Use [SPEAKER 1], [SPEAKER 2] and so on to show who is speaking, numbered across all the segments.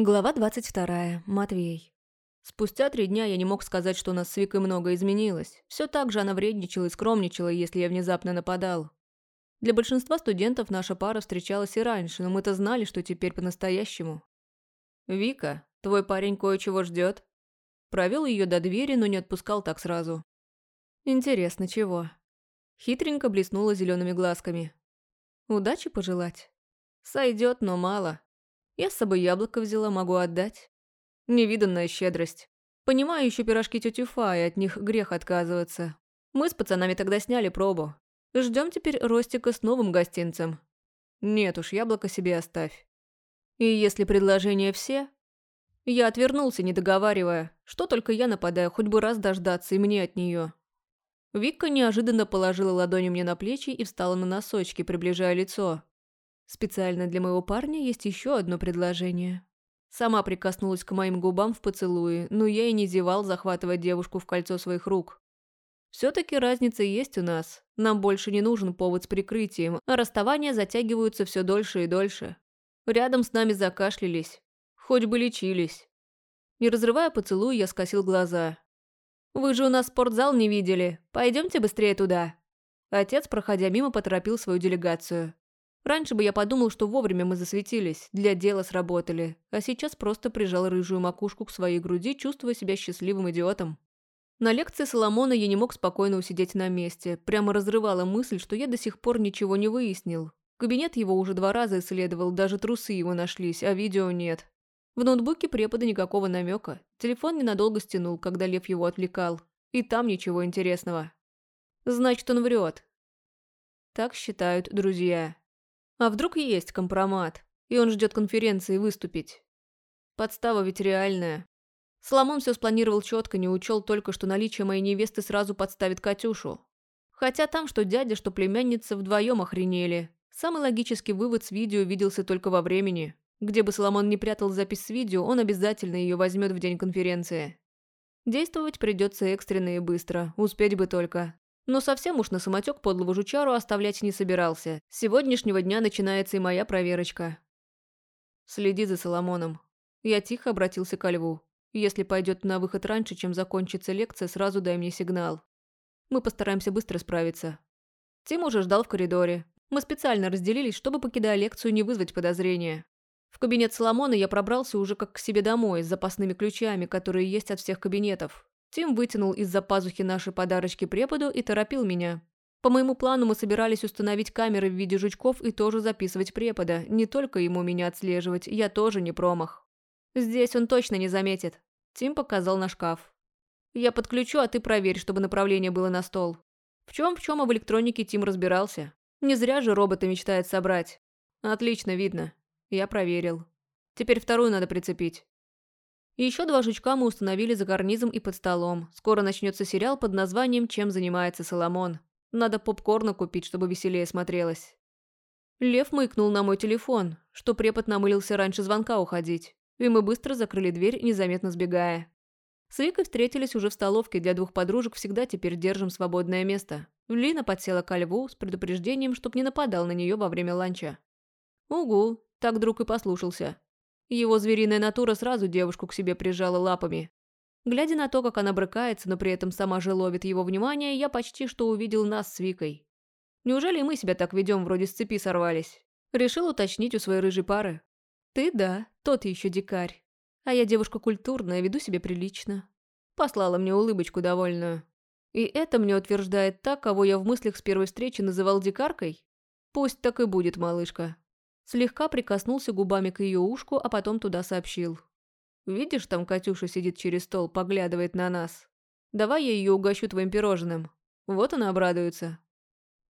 [SPEAKER 1] Глава 22. Матвей. Спустя три дня я не мог сказать, что у нас с Викой много изменилось. Все так же она вредничала и скромничала, если я внезапно нападал. Для большинства студентов наша пара встречалась и раньше, но мы-то знали, что теперь по-настоящему. «Вика, твой парень кое-чего ждет. Провел ее до двери, но не отпускал так сразу. «Интересно, чего?» Хитренько блеснула зелеными глазками. «Удачи пожелать?» «Сойдет, но мало. Я с собой яблоко взяла, могу отдать. Невиданная щедрость. Понимаю еще пирожки тети Фа, и от них грех отказываться. Мы с пацанами тогда сняли пробу. Ждем теперь Ростика с новым гостинцем. Нет уж, яблоко себе оставь. И если предложения все... Я отвернулся, не договаривая, что только я нападаю, хоть бы раз дождаться и мне от нее. Вика неожиданно положила ладони мне на плечи и встала на носочки, приближая лицо. Специально для моего парня есть еще одно предложение. Сама прикоснулась к моим губам в поцелуе, но я и не зевал захватывать девушку в кольцо своих рук. Все-таки разница есть у нас. Нам больше не нужен повод с прикрытием, а расставания затягиваются все дольше и дольше. Рядом с нами закашлялись. Хоть бы лечились. Не разрывая поцелуй, я скосил глаза. «Вы же у нас спортзал не видели. Пойдемте быстрее туда». Отец, проходя мимо, поторопил свою делегацию. Раньше бы я подумал, что вовремя мы засветились, для дела сработали, а сейчас просто прижал рыжую макушку к своей груди, чувствуя себя счастливым идиотом. На лекции Соломона я не мог спокойно усидеть на месте, прямо разрывала мысль, что я до сих пор ничего не выяснил. Кабинет его уже два раза исследовал, даже трусы его нашлись, а видео нет. В ноутбуке препода никакого намека. Телефон ненадолго стянул, когда Лев его отвлекал. И там ничего интересного. Значит, он врет. Так считают друзья. А вдруг есть компромат, и он ждет конференции выступить? Подстава ведь реальная. Соломон все спланировал четко, не учел только, что наличие моей невесты сразу подставит Катюшу. Хотя там, что дядя, что племянница вдвоем охренели. Самый логический вывод с видео виделся только во времени. Где бы Соломон не прятал запись с видео, он обязательно ее возьмет в день конференции. Действовать придется экстренно и быстро, успеть бы только. Но совсем уж на самотек подлого жучару оставлять не собирался. С сегодняшнего дня начинается и моя проверочка. Следи за Соломоном. Я тихо обратился ко льву. Если пойдет на выход раньше, чем закончится лекция, сразу дай мне сигнал. Мы постараемся быстро справиться. Тим уже ждал в коридоре. Мы специально разделились, чтобы, покидая лекцию, не вызвать подозрения. В кабинет Соломона я пробрался уже как к себе домой, с запасными ключами, которые есть от всех кабинетов. Тим вытянул из-за пазухи наши подарочки преподу и торопил меня. По моему плану мы собирались установить камеры в виде жучков и тоже записывать препода. Не только ему меня отслеживать, я тоже не промах. Здесь он точно не заметит. Тим показал на шкаф. Я подключу, а ты проверь, чтобы направление было на стол. В чем в чем, а в электронике Тим разбирался. Не зря же робота мечтает собрать. Отлично видно. Я проверил. Теперь вторую надо прицепить. Еще два жучка мы установили за карнизом и под столом. Скоро начнется сериал под названием «Чем занимается Соломон». Надо попкорна купить, чтобы веселее смотрелось. Лев мыкнул на мой телефон, что препод намылился раньше звонка уходить. И мы быстро закрыли дверь, незаметно сбегая. С Викой встретились уже в столовке, для двух подружек всегда теперь держим свободное место. Лина подсела ко льву с предупреждением, чтоб не нападал на нее во время ланча. Угу, так друг и послушался. Его звериная натура сразу девушку к себе прижала лапами. Глядя на то, как она брыкается, но при этом сама же ловит его внимание, я почти что увидел нас с Викой. Неужели мы себя так ведем, вроде с цепи сорвались? Решил уточнить у своей рыжей пары. Ты да, тот еще дикарь. А я девушка культурная, веду себя прилично. Послала мне улыбочку довольную. И это мне утверждает та, кого я в мыслях с первой встречи называл дикаркой? Пусть так и будет, малышка. Слегка прикоснулся губами к ее ушку, а потом туда сообщил. «Видишь, там Катюша сидит через стол, поглядывает на нас. Давай я ее угощу твоим пирожным. Вот она обрадуется».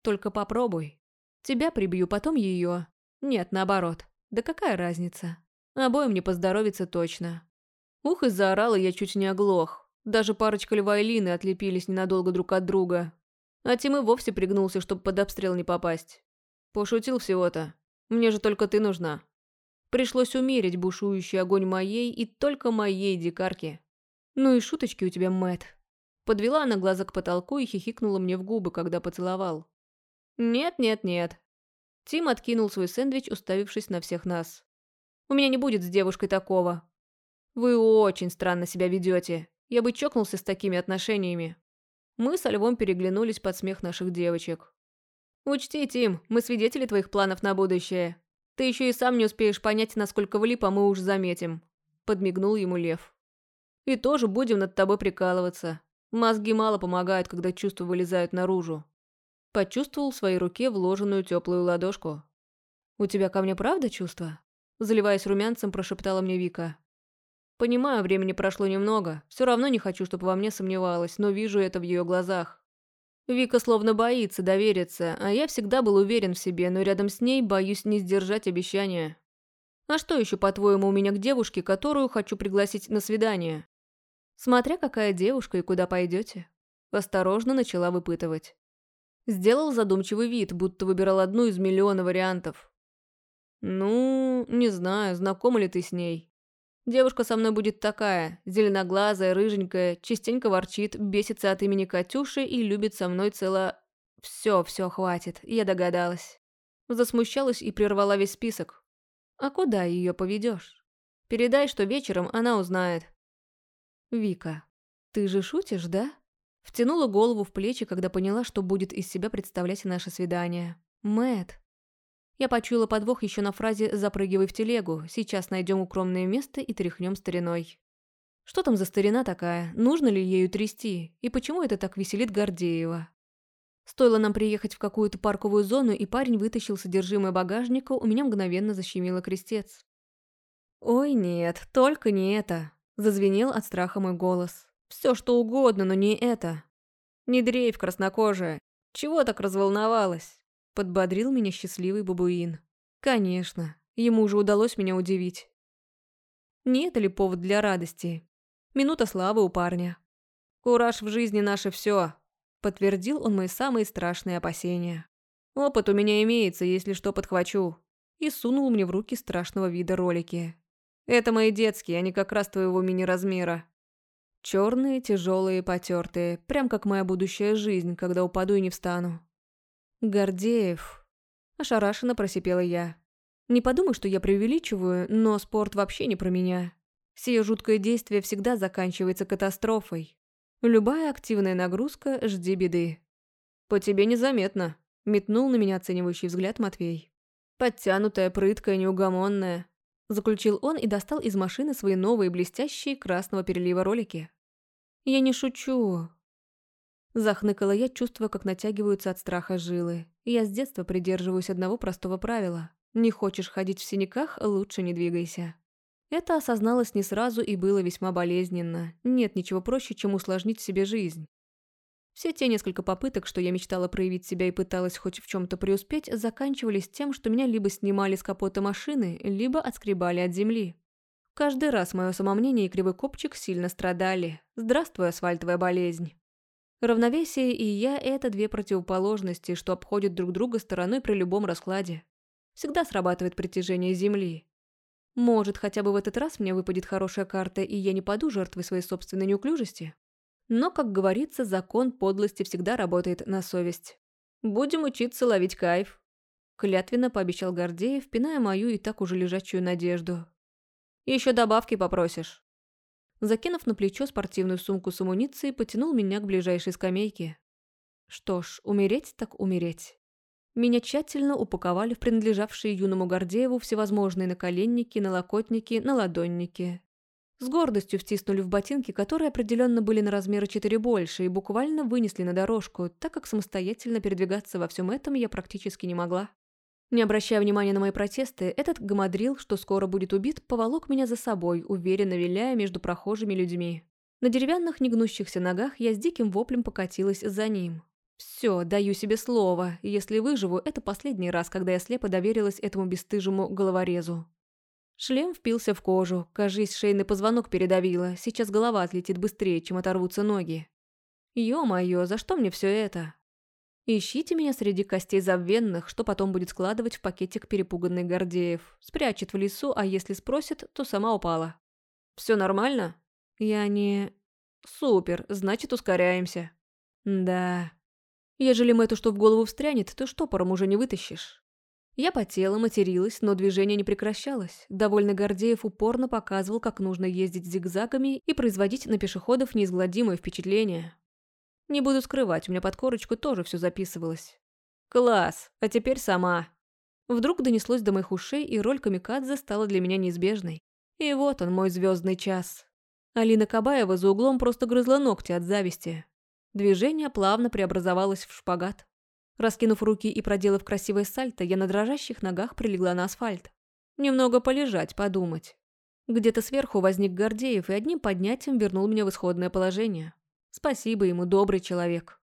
[SPEAKER 1] «Только попробуй. Тебя прибью, потом ее. Нет, наоборот. Да какая разница? Обоим не поздоровится точно». Ух, и заорала я чуть не оглох. Даже парочка льва и Лины отлепились ненадолго друг от друга. А Тим и вовсе пригнулся, чтобы под обстрел не попасть. Пошутил всего-то. Мне же только ты нужна. Пришлось умерить бушующий огонь моей и только моей дикарки. Ну и шуточки у тебя, Мэт. Подвела она глаза к потолку и хихикнула мне в губы, когда поцеловал. «Нет, нет, нет». Тим откинул свой сэндвич, уставившись на всех нас. У меня не будет с девушкой такого. Вы очень странно себя ведете. Я бы чокнулся с такими отношениями. Мы со Львом переглянулись под смех наших девочек. «Учти, Тим, мы свидетели твоих планов на будущее. Ты еще и сам не успеешь понять, насколько влип, а мы уж заметим», – подмигнул ему Лев. «И тоже будем над тобой прикалываться. Мозги мало помогают, когда чувства вылезают наружу». Почувствовал в своей руке вложенную теплую ладошку. «У тебя ко мне правда чувства?» Заливаясь румянцем, прошептала мне Вика. «Понимаю, времени прошло немного. Все равно не хочу, чтобы во мне сомневалась, но вижу это в ее глазах. Вика словно боится довериться, а я всегда был уверен в себе, но рядом с ней боюсь не сдержать обещания. А что еще, по-твоему, у меня к девушке, которую хочу пригласить на свидание? Смотря какая девушка и куда пойдете. Осторожно начала выпытывать. Сделал задумчивый вид, будто выбирал одну из миллиона вариантов. «Ну, не знаю, знакома ли ты с ней?» Девушка со мной будет такая, зеленоглазая, рыженькая, частенько ворчит, бесится от имени Катюши и любит со мной цело... Все, все, хватит, я догадалась. Засмущалась и прервала весь список. А куда ее поведешь? Передай, что вечером она узнает. Вика, ты же шутишь, да? Втянула голову в плечи, когда поняла, что будет из себя представлять наше свидание. Мэт, я почуяла подвох еще на фразе «запрыгивай в телегу», сейчас найдем укромное место и тряхнем стариной. Что там за старина такая? Нужно ли ею трясти? И почему это так веселит Гордеева? Стоило нам приехать в какую-то парковую зону, и парень вытащил содержимое багажника, у меня мгновенно защемило крестец. «Ой, нет, только не это!» – зазвенел от страха мой голос. «Все что угодно, но не это!» «Не дрейф, краснокожая! Чего так разволновалась?» Подбодрил меня счастливый бабуин. Конечно, ему уже удалось меня удивить. Не это ли повод для радости? Минута славы у парня. Кураж в жизни наше все. Подтвердил он мои самые страшные опасения. Опыт у меня имеется, если что подхвачу. И сунул мне в руки страшного вида ролики. Это мои детские, они как раз твоего мини-размера. Черные, тяжелые, потертые, прям как моя будущая жизнь, когда упаду и не встану. «Гордеев», – ошарашенно просипела я. «Не подумай, что я преувеличиваю, но спорт вообще не про меня. Сие жуткое действие всегда заканчивается катастрофой. Любая активная нагрузка – жди беды». «По тебе незаметно», – метнул на меня оценивающий взгляд Матвей. «Подтянутая, прыткая, неугомонная», – заключил он и достал из машины свои новые блестящие красного перелива ролики. «Я не шучу. Захныкала я, чувствуя, как натягиваются от страха жилы. Я с детства придерживаюсь одного простого правила. Не хочешь ходить в синяках, лучше не двигайся. Это осозналось не сразу и было весьма болезненно. Нет ничего проще, чем усложнить себе жизнь. Все те несколько попыток, что я мечтала проявить себя и пыталась хоть в чем-то преуспеть, заканчивались тем, что меня либо снимали с капота машины, либо отскребали от земли. Каждый раз мое самомнение и кривой копчик сильно страдали. Здравствуй, асфальтовая болезнь. Равновесие и я – это две противоположности, что обходят друг друга стороной при любом раскладе. Всегда срабатывает притяжение Земли. Может, хотя бы в этот раз мне выпадет хорошая карта, и я не паду жертвой своей собственной неуклюжести? Но, как говорится, закон подлости всегда работает на совесть. «Будем учиться ловить кайф», – клятвенно пообещал Гордеев, пиная мою и так уже лежачую надежду. «Еще добавки попросишь». Закинув на плечо спортивную сумку с амуницией, потянул меня к ближайшей скамейке. Что ж, умереть так умереть. Меня тщательно упаковали в принадлежавшие юному Гордееву всевозможные наколенники, налокотники, наладонники. С гордостью втиснули в ботинки, которые определенно были на размеры 4 больше, и буквально вынесли на дорожку, так как самостоятельно передвигаться во всем этом я практически не могла. Не обращая внимания на мои протесты, этот гамадрил, что скоро будет убит, поволок меня за собой, уверенно виляя между прохожими людьми. На деревянных негнущихся ногах я с диким воплем покатилась за ним. Все, даю себе слово, если выживу, это последний раз, когда я слепо доверилась этому бесстыжему головорезу. Шлем впился в кожу, кажись, шейный позвонок передавило, сейчас голова отлетит быстрее, чем оторвутся ноги. Ё-моё, за что мне все это? Ищите меня среди костей забвенных, что потом будет складывать в пакетик перепуганный Гордеев. Спрячет в лесу, а если спросит, то сама упала. Все нормально? Я не... Супер, значит ускоряемся. Да. Ежели эту что в голову встрянет, то штопором уже не вытащишь. Я потела, материлась, но движение не прекращалось. Довольно Гордеев упорно показывал, как нужно ездить зигзагами и производить на пешеходов неизгладимое впечатление. Не буду скрывать, у меня под корочку тоже все записывалось. «Класс! А теперь сама!» Вдруг донеслось до моих ушей, и роль камикадзе стала для меня неизбежной. И вот он, мой звездный час. Алина Кабаева за углом просто грызла ногти от зависти. Движение плавно преобразовалось в шпагат. Раскинув руки и проделав красивое сальто, я на дрожащих ногах прилегла на асфальт. Немного полежать, подумать. Где-то сверху возник Гордеев и одним поднятием вернул меня в исходное положение. Спасибо ему, добрый человек.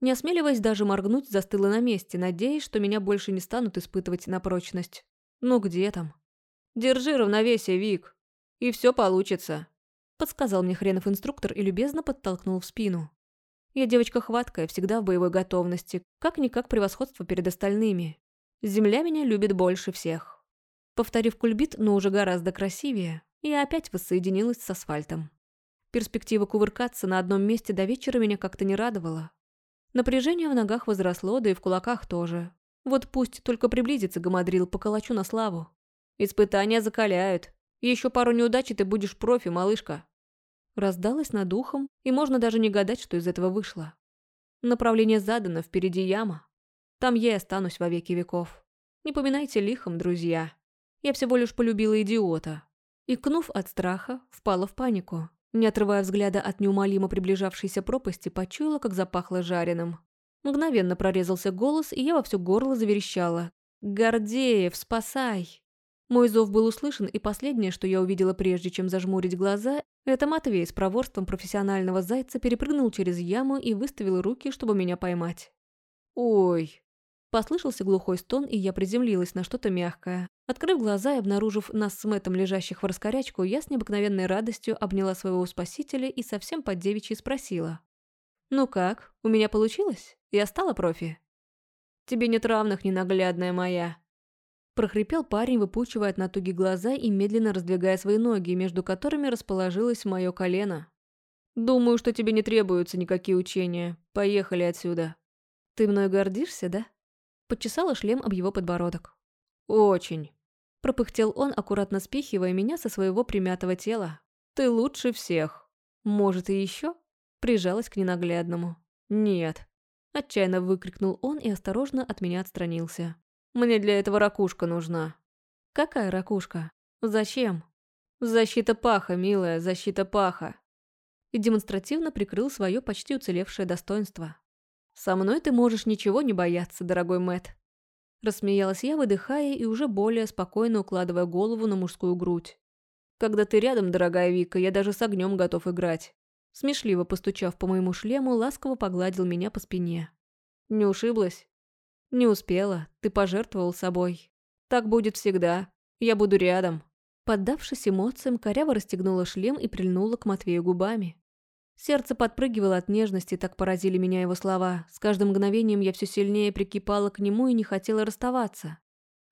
[SPEAKER 1] Не осмеливаясь даже моргнуть, застыла на месте, надеясь, что меня больше не станут испытывать на прочность. Ну где там? Держи равновесие, Вик, и все получится. Подсказал мне хренов инструктор и любезно подтолкнул в спину. Я девочка хваткая, всегда в боевой готовности, как-никак превосходство перед остальными. Земля меня любит больше всех. Повторив кульбит, но уже гораздо красивее, я опять воссоединилась с асфальтом. Перспектива кувыркаться на одном месте до вечера меня как-то не радовала. Напряжение в ногах возросло, да и в кулаках тоже. Вот пусть только приблизится гамадрил, поколочу на славу. Испытания закаляют. Еще пару неудач, и ты будешь профи, малышка. Раздалось над ухом, и можно даже не гадать, что из этого вышло. Направление задано, впереди яма. Там я и останусь во веки веков. Не поминайте лихом, друзья. Я всего лишь полюбила идиота. И, кнув от страха, впала в панику. Не отрывая взгляда от неумолимо приближавшейся пропасти, почуяла, как запахло жареным. Мгновенно прорезался голос, и я во все горло заверещала. «Гордеев, спасай!» Мой зов был услышан, и последнее, что я увидела прежде, чем зажмурить глаза, это Матвей с проворством профессионального зайца перепрыгнул через яму и выставил руки, чтобы меня поймать. «Ой!» Послышался глухой стон, и я приземлилась на что-то мягкое. Открыв глаза и обнаружив нас с Мэттом лежащих в раскорячку, я с необыкновенной радостью обняла своего спасителя и совсем под девичьей спросила. «Ну как, у меня получилось? Я стала профи?» «Тебе нет равных, ненаглядная моя!» Прохрипел парень, выпучивая от натуги глаза и медленно раздвигая свои ноги, между которыми расположилось мое колено. «Думаю, что тебе не требуются никакие учения. Поехали отсюда». «Ты мной гордишься, да?» Подчесала шлем об его подбородок. «Очень», – пропыхтел он, аккуратно спихивая меня со своего примятого тела. «Ты лучше всех. Может, и еще?» Прижалась к ненаглядному. «Нет», – отчаянно выкрикнул он и осторожно от меня отстранился. «Мне для этого ракушка нужна». «Какая ракушка? Зачем?» «Защита паха, милая, защита паха». И демонстративно прикрыл свое почти уцелевшее достоинство. «Со мной ты можешь ничего не бояться, дорогой Мэт. Рассмеялась я, выдыхая и уже более спокойно укладывая голову на мужскую грудь. «Когда ты рядом, дорогая Вика, я даже с огнем готов играть». Смешливо постучав по моему шлему, ласково погладил меня по спине. «Не ушиблась?» «Не успела. Ты пожертвовал собой. Так будет всегда. Я буду рядом». Поддавшись эмоциям, коряво расстегнула шлем и прильнула к Матвею губами. Сердце подпрыгивало от нежности, так поразили меня его слова. С каждым мгновением я все сильнее прикипала к нему и не хотела расставаться.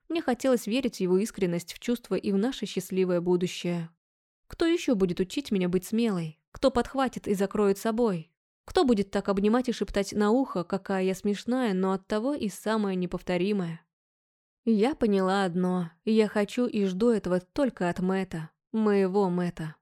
[SPEAKER 1] Мне хотелось верить в его искренность, в чувства и в наше счастливое будущее. Кто еще будет учить меня быть смелой? Кто подхватит и закроет собой? Кто будет так обнимать и шептать на ухо, какая я смешная, но оттого и самая неповторимая? Я поняла одно. Я хочу и жду этого только от Мэта, моего Мэта.